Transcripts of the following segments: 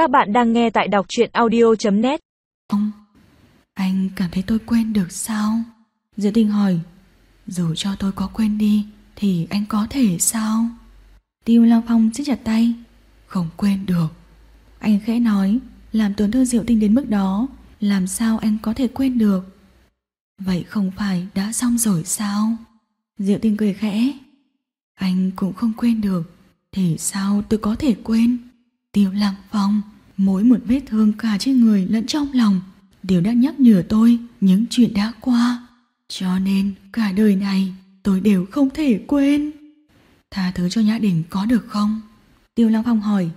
Các bạn đang nghe tại đọc truyện audio.net Ông, anh cảm thấy tôi quên được sao? Diệu Tinh hỏi, dù cho tôi có quên đi thì anh có thể sao? Tiêu Long Phong siết chặt tay, không quên được. Anh khẽ nói, làm tổn thương Diệu Tinh đến mức đó, làm sao anh có thể quên được? Vậy không phải đã xong rồi sao? Diệu Tinh cười khẽ, anh cũng không quên được, thì sao tôi có thể quên? Tiêu Lăng Phong, mỗi một vết thương cả trên người lẫn trong lòng đều đã nhắc nhở tôi những chuyện đã qua. Cho nên cả đời này tôi đều không thể quên. Tha thứ cho Nhã Đình có được không? Tiêu Lăng Phong hỏi.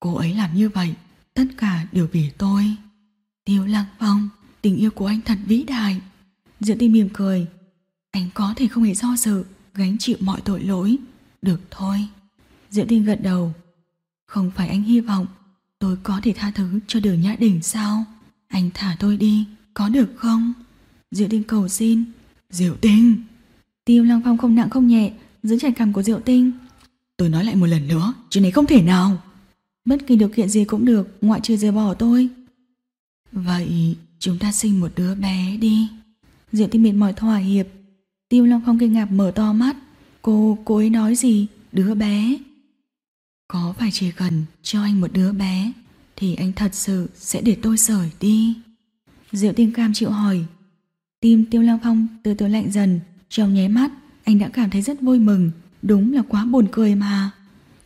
Cô ấy làm như vậy, tất cả đều vì tôi. Tiêu Lăng Phong, tình yêu của anh thật vĩ đại. Diệu Tinh mỉm cười. Anh có thể không hề do dự, gánh chịu mọi tội lỗi. Được thôi. Diệu Tinh gật đầu. Không phải anh hy vọng tôi có thể tha thứ cho đường Nhã Đình sao? Anh thả tôi đi, có được không? Diệu Tinh cầu xin. Diệu Tinh! Tiêu Lăng Phong không nặng không nhẹ, giữ chặt cằm của Diệu Tinh. Tôi nói lại một lần nữa, chuyện này không thể nào. Bất kỳ điều kiện gì cũng được, ngoại trừ rời bỏ tôi. Vậy chúng ta sinh một đứa bé đi. Diệu Tinh mệt mỏi thỏa hiệp. Tiêu Lăng Phong kinh ngạc mở to mắt. Cô, cô ấy nói gì? Đứa bé? Có phải chỉ cần cho anh một đứa bé thì anh thật sự sẽ để tôi rời đi? Diệu Tinh cam chịu hỏi. Tim Tiêu Lăng Phong từ từ lạnh dần, trong nháy mắt anh đã cảm thấy rất vui mừng, đúng là quá buồn cười mà.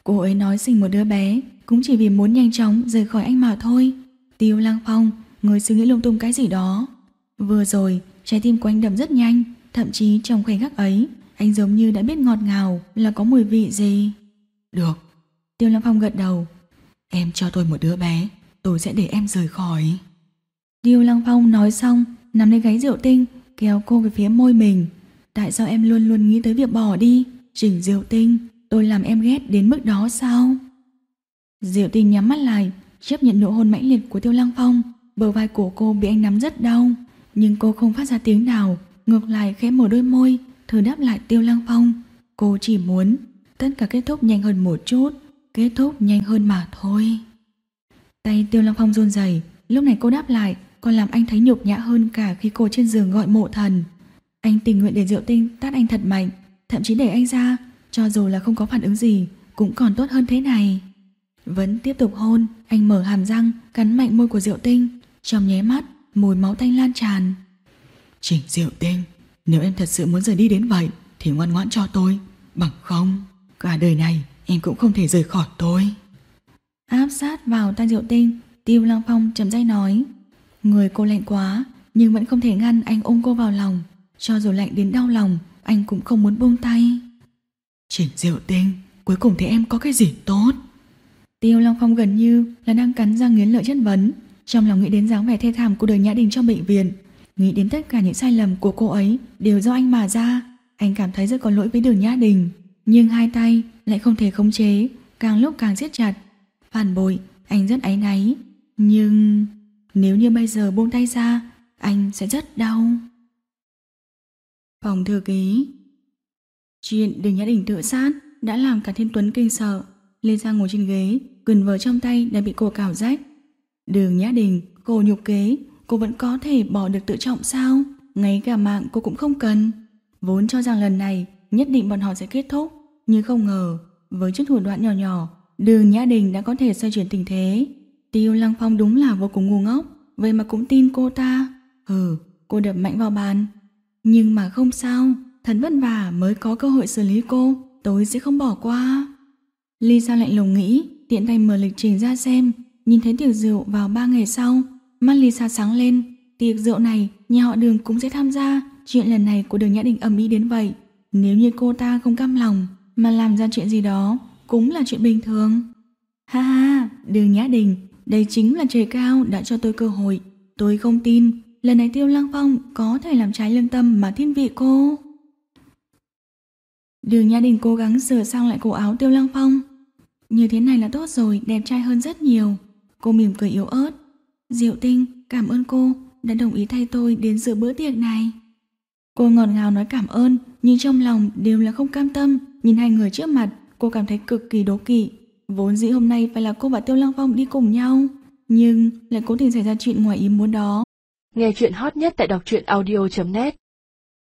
Cô ấy nói sinh một đứa bé cũng chỉ vì muốn nhanh chóng rời khỏi anh mà thôi. Tiêu Lăng Phong, người suy nghĩ lung tung cái gì đó. Vừa rồi, trái tim của anh đập rất nhanh, thậm chí trong khoảnh khắc ấy, anh giống như đã biết ngọt ngào là có mùi vị gì. Được, Tiêu Lăng Phong gật đầu. Em cho tôi một đứa bé, tôi sẽ để em rời khỏi. Tiêu Lăng Phong nói xong, nắm lấy gáy Diệu Tinh, kéo cô về phía môi mình. Tại sao em luôn luôn nghĩ tới việc bỏ đi? Trình Diệu Tinh, tôi làm em ghét đến mức đó sao? Diệu Tinh nhắm mắt lại, chấp nhận nụ hôn mãnh liệt của Tiêu Lăng Phong. Bờ vai của cô bị anh nắm rất đau, nhưng cô không phát ra tiếng nào, ngược lại khẽ mở đôi môi, thử đáp lại Tiêu Lăng Phong. Cô chỉ muốn tất cả kết thúc nhanh hơn một chút, kết thúc nhanh hơn mà thôi. Tay Tiêu Lăng Phong run rẩy, lúc này cô đáp lại, còn làm anh thấy nhục nhã hơn cả khi cô trên giường gọi mộ thần. Anh tình nguyện để Diệu Tinh tát anh thật mạnh, thậm chí để anh ra, cho dù là không có phản ứng gì, cũng còn tốt hơn thế này. Vẫn tiếp tục hôn, anh mở hàm răng, cắn mạnh môi của Diệu Tinh, trong nháy mắt, mùi máu tanh lan tràn. Trình Diệu Tinh, nếu em thật sự muốn rời đi đến vậy, thì ngoan ngoãn cho tôi, bằng không, cả đời này em cũng không thể rời khỏi tôi. Áp sát vào tay Diệu Tinh, Tiêu Lăng Phong chậm rãi nói. Người cô lạnh quá, nhưng vẫn không thể ngăn anh ôm cô vào lòng. Cho dù lạnh đến đau lòng, anh cũng không muốn buông tay. Trình Diệu Tinh, cuối cùng thì em có cái gì tốt? Tiêu Long Phong gần như là đang cắn răng nghiến lợi chất vấn, trong lòng nghĩ đến dáng vẻ thê thảm của đời Nhã Đình trong bệnh viện, nghĩ đến tất cả những sai lầm của cô ấy đều do anh mà ra, anh cảm thấy rất có lỗi với Đường Nhã Đình, nhưng hai tay lại không thể khống chế, càng lúc càng siết chặt. Phản bội, anh rất áy náy, nhưng nếu như bây giờ buông tay ra, anh sẽ rất đau. Phòng thư ký Chuyện Đường Nhã Đình tự sát đã làm cả Thiên Tuấn kinh sợ, lên ra ngồi trên ghế, quyền vợ trong tay đã bị cô cào rách. Đường Nhã Đình, cô nhục kế, cô vẫn có thể bỏ được tự trọng sao? Ngay cả mạng cô cũng không cần. Vốn cho rằng lần này nhất định bọn họ sẽ kết thúc, nhưng không ngờ, với chút thủ đoạn nhỏ nhỏ, đường Nhã Đình đã có thể xoay chuyển tình thế. Tiêu Lăng Phong đúng là vô cùng ngu ngốc, vậy mà cũng tin cô ta. Hừ, cô đập mạnh vào bàn. Nhưng mà không sao, thần vất vả mới có cơ hội xử lý cô, tôi sẽ không bỏ qua. Lisa lạnh lùng nghĩ, tiện tay mở lịch trình ra xem, nhìn thấy tiệc rượu vào ba ngày sau, mắt Lisa sáng lên. Tiệc rượu này, nhà họ đường cũng sẽ tham gia, chuyện lần này của đường Nhã Đình ầm ĩ đến vậy. Nếu như cô ta không cam lòng mà làm ra chuyện gì đó, cũng là chuyện bình thường. Ha ha, đường Nhã Đình, đây chính là trời cao đã cho tôi cơ hội. Tôi không tin, lần này Tiêu Lăng Phong có thể làm trái lương tâm mà thiên vị cô. Đường Nhã Đình cố gắng sửa sang lại cổ áo Tiêu Lăng Phong. Như thế này là tốt rồi, đẹp trai hơn rất nhiều. Cô mỉm cười yếu ớt. Diệu Tinh, cảm ơn cô đã đồng ý thay tôi đến dự bữa tiệc này. Cô ngọt ngào nói cảm ơn, nhưng trong lòng đều là không cam tâm. Nhìn hai người trước mặt, cô cảm thấy cực kỳ đố kỵ. Vốn dĩ hôm nay phải là cô và Tiêu Lăng Phong đi cùng nhau, nhưng lại cố tình xảy ra chuyện ngoài ý muốn đó. Nghe chuyện hot nhất tại đọc truyện audio.net